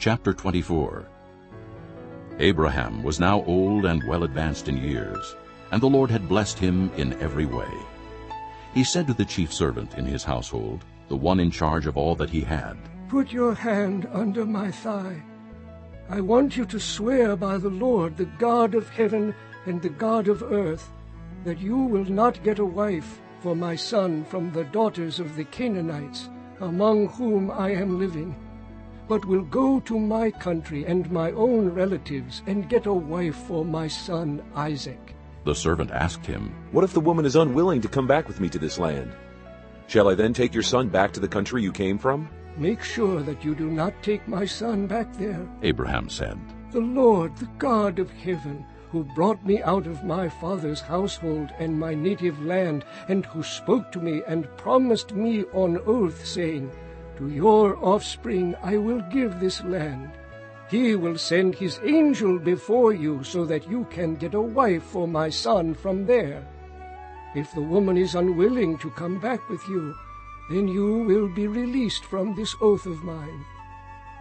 Chapter 24 Abraham was now old and well advanced in years, and the Lord had blessed him in every way. He said to the chief servant in his household, the one in charge of all that he had, Put your hand under my thigh. I want you to swear by the Lord, the God of heaven and the God of earth, that you will not get a wife for my son from the daughters of the Canaanites, among whom I am living, but will go to my country and my own relatives and get a wife for my son Isaac. The servant asked him, What if the woman is unwilling to come back with me to this land? Shall I then take your son back to the country you came from? Make sure that you do not take my son back there. Abraham said, The Lord, the God of heaven, who brought me out of my father's household and my native land, and who spoke to me and promised me on oath, saying, To your offspring I will give this land. He will send his angel before you so that you can get a wife for my son from there. If the woman is unwilling to come back with you, then you will be released from this oath of mine.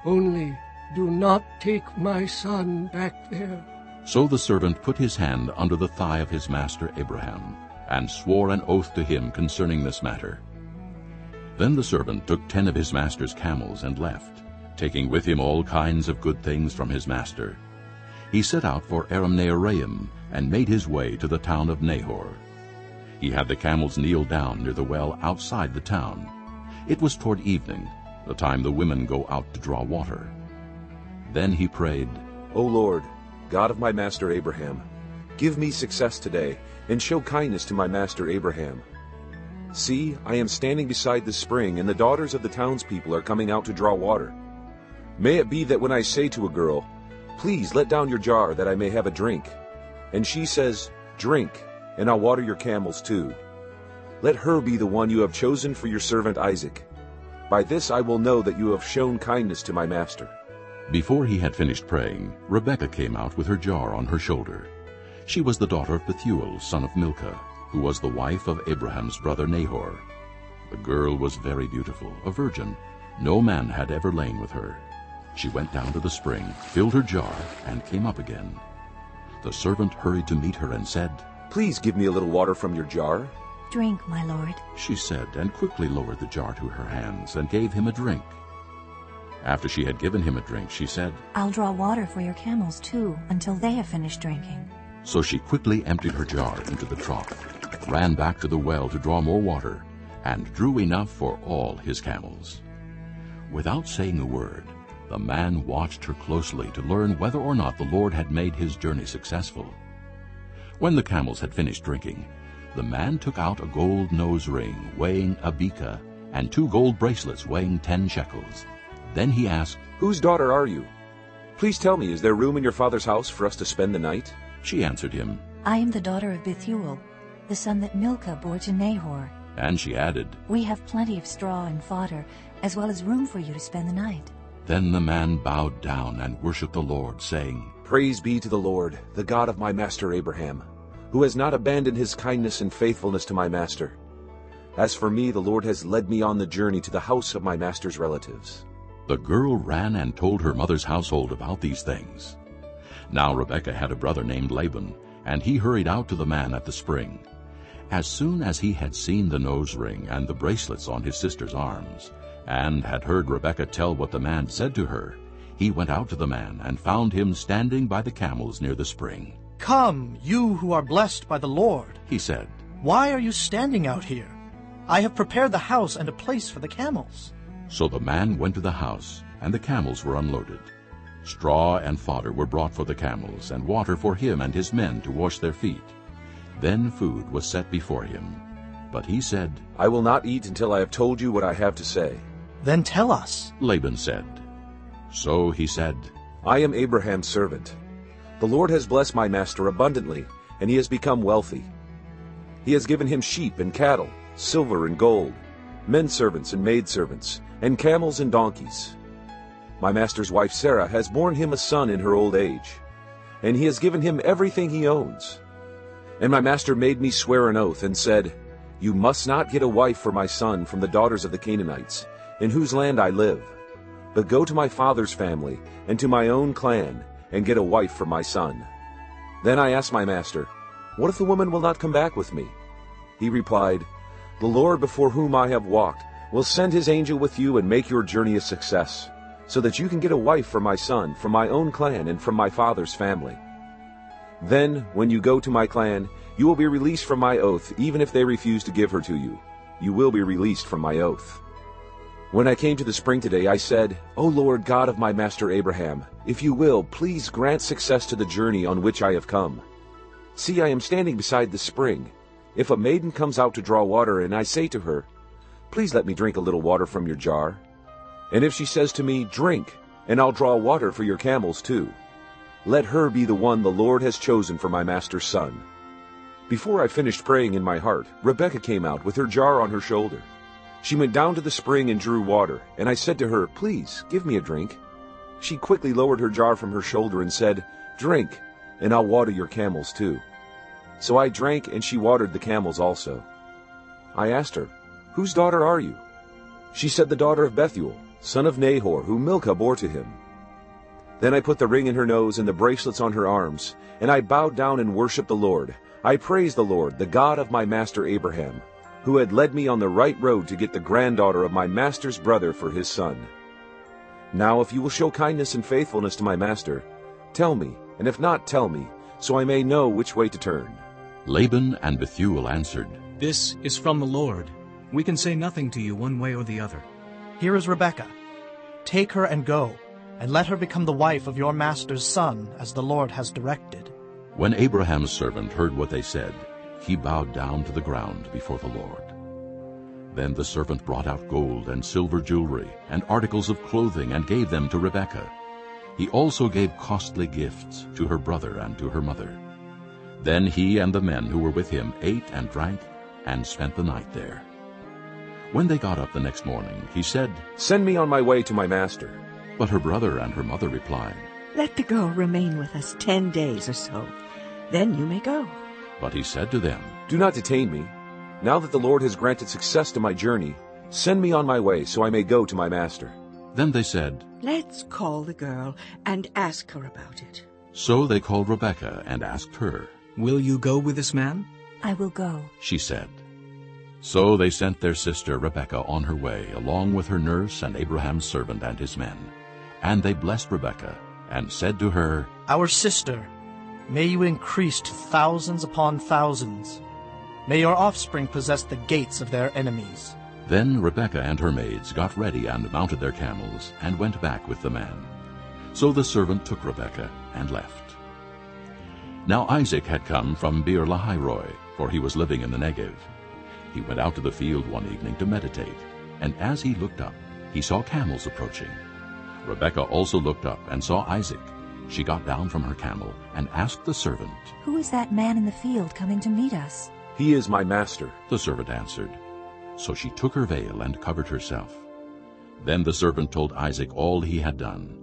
Only do not take my son back there. So the servant put his hand under the thigh of his master Abraham, and swore an oath to him concerning this matter. Then the servant took ten of his master's camels and left, taking with him all kinds of good things from his master. He set out for Aram Naharaim, and made his way to the town of Nahor. He had the camels kneel down near the well outside the town. It was toward evening, the time the women go out to draw water. Then he prayed, O Lord, God of my master Abraham, give me success today, and show kindness to my master Abraham. See, I am standing beside the spring, and the daughters of the townspeople are coming out to draw water. May it be that when I say to a girl, Please let down your jar that I may have a drink, and she says, Drink, and I'll water your camels too. Let her be the one you have chosen for your servant Isaac. By this I will know that you have shown kindness to my master. Before he had finished praying, Rebekah came out with her jar on her shoulder. She was the daughter of Bethuel, son of Milcah, who was the wife of Abraham's brother Nahor. The girl was very beautiful, a virgin. No man had ever lain with her. She went down to the spring, filled her jar, and came up again. The servant hurried to meet her and said, Please give me a little water from your jar. Drink, my lord. She said, and quickly lowered the jar to her hands and gave him a drink. After she had given him a drink, she said, I'll draw water for your camels, too, until they have finished drinking. So she quickly emptied her jar into the trough, ran back to the well to draw more water, and drew enough for all his camels. Without saying a word, the man watched her closely to learn whether or not the Lord had made his journey successful. When the camels had finished drinking, the man took out a gold nose ring weighing a beka and two gold bracelets weighing ten shekels. Then he asked, Whose daughter are you? Please tell me, is there room in your father's house for us to spend the night? She answered him, I am the daughter of Bethuel, the son that Milcah bore to Nahor. and she added, We have plenty of straw and fodder, as well as room for you to spend the night. Then the man bowed down and worshipped the Lord, saying, Praise be to the Lord, the God of my master Abraham, who has not abandoned his kindness and faithfulness to my master. As for me, the Lord has led me on the journey to the house of my master's relatives. The girl ran and told her mother's household about these things. Now Rebekah had a brother named Laban, and he hurried out to the man at the spring. As soon as he had seen the nose ring and the bracelets on his sister's arms, and had heard Rebekah tell what the man said to her, he went out to the man and found him standing by the camels near the spring. Come, you who are blessed by the Lord. He said, Why are you standing out here? I have prepared the house and a place for the camels. So the man went to the house, and the camels were unloaded. Straw and fodder were brought for the camels, and water for him and his men to wash their feet. Then food was set before him. But he said, I will not eat until I have told you what I have to say. Then tell us. Laban said. So he said, I am Abraham's servant. The Lord has blessed my master abundantly, and he has become wealthy. He has given him sheep and cattle, silver and gold, men servants and maidservants, and camels and donkeys. My master's wife Sarah has borne him a son in her old age, and he has given him everything he owns. And my master made me swear an oath and said, You must not get a wife for my son from the daughters of the Canaanites, in whose land I live. but go to my father's family and to my own clan and get a wife for my son. Then I asked my master, What if the woman will not come back with me? He replied, The Lord before whom I have walked will send his angel with you and make your journey a success, so that you can get a wife for my son from my own clan and from my father's family. Then, when you go to my clan, you will be released from my oath, even if they refuse to give her to you. You will be released from my oath. When I came to the spring today, I said, O Lord God of my master Abraham, if you will, please grant success to the journey on which I have come. See, I am standing beside the spring. If a maiden comes out to draw water, and I say to her, Please let me drink a little water from your jar. And if she says to me, Drink, and I'll draw water for your camels too. Let her be the one the Lord has chosen for my master's son. Before I finished praying in my heart, Rebekah came out with her jar on her shoulder. She went down to the spring and drew water, and I said to her, Please, give me a drink. She quickly lowered her jar from her shoulder and said, Drink, and I'll water your camels too. So I drank, and she watered the camels also. I asked her, Whose daughter are you? She said, The daughter of Bethuel, son of Nahor, whom Milcah bore to him. Then I put the ring in her nose and the bracelets on her arms, and I bowed down and worshipped the Lord. I praised the Lord, the God of my master Abraham, who had led me on the right road to get the granddaughter of my master's brother for his son. Now if you will show kindness and faithfulness to my master, tell me, and if not, tell me, so I may know which way to turn. Laban and Bethuel answered, This is from the Lord. We can say nothing to you one way or the other. Here is Rebekah. Take her and go, and let her become the wife of your master's son, as the Lord has directed. When Abraham's servant heard what they said, he bowed down to the ground before the Lord. Then the servant brought out gold and silver jewelry and articles of clothing and gave them to Rebekah. He also gave costly gifts to her brother and to her mother. Then he and the men who were with him ate and drank and spent the night there. When they got up the next morning, he said, Send me on my way to my master. But her brother and her mother replied, Let the girl remain with us ten days or so. Then you may go. But he said to them, Do not detain me. Now that the Lord has granted success to my journey, send me on my way so I may go to my master. Then they said, Let's call the girl and ask her about it. So they called Rebekah and asked her. Will you go with this man? I will go. She said. So they sent their sister Rebekah on her way, along with her nurse and Abraham's servant and his men. And they blessed Rebekah and said to her, Our sister, may you increase to thousands upon thousands. May your offspring possess the gates of their enemies. Then Rebekah and her maids got ready and mounted their camels and went back with the man. So the servant took Rebekah and left. Now Isaac had come from Beer Lahai Roi, for he was living in the Negev. He went out to the field one evening to meditate, and as he looked up, he saw camels approaching. Rebekah also looked up and saw Isaac. She got down from her camel and asked the servant. Who is that man in the field coming to meet us? He is my master. The servant answered. So she took her veil and covered herself. Then the servant told Isaac all he had done.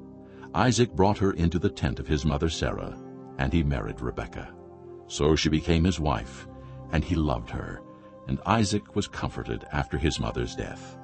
Isaac brought her into the tent of his mother Sarah, and he married Rebekah. So she became his wife, and he loved her, and Isaac was comforted after his mother's death.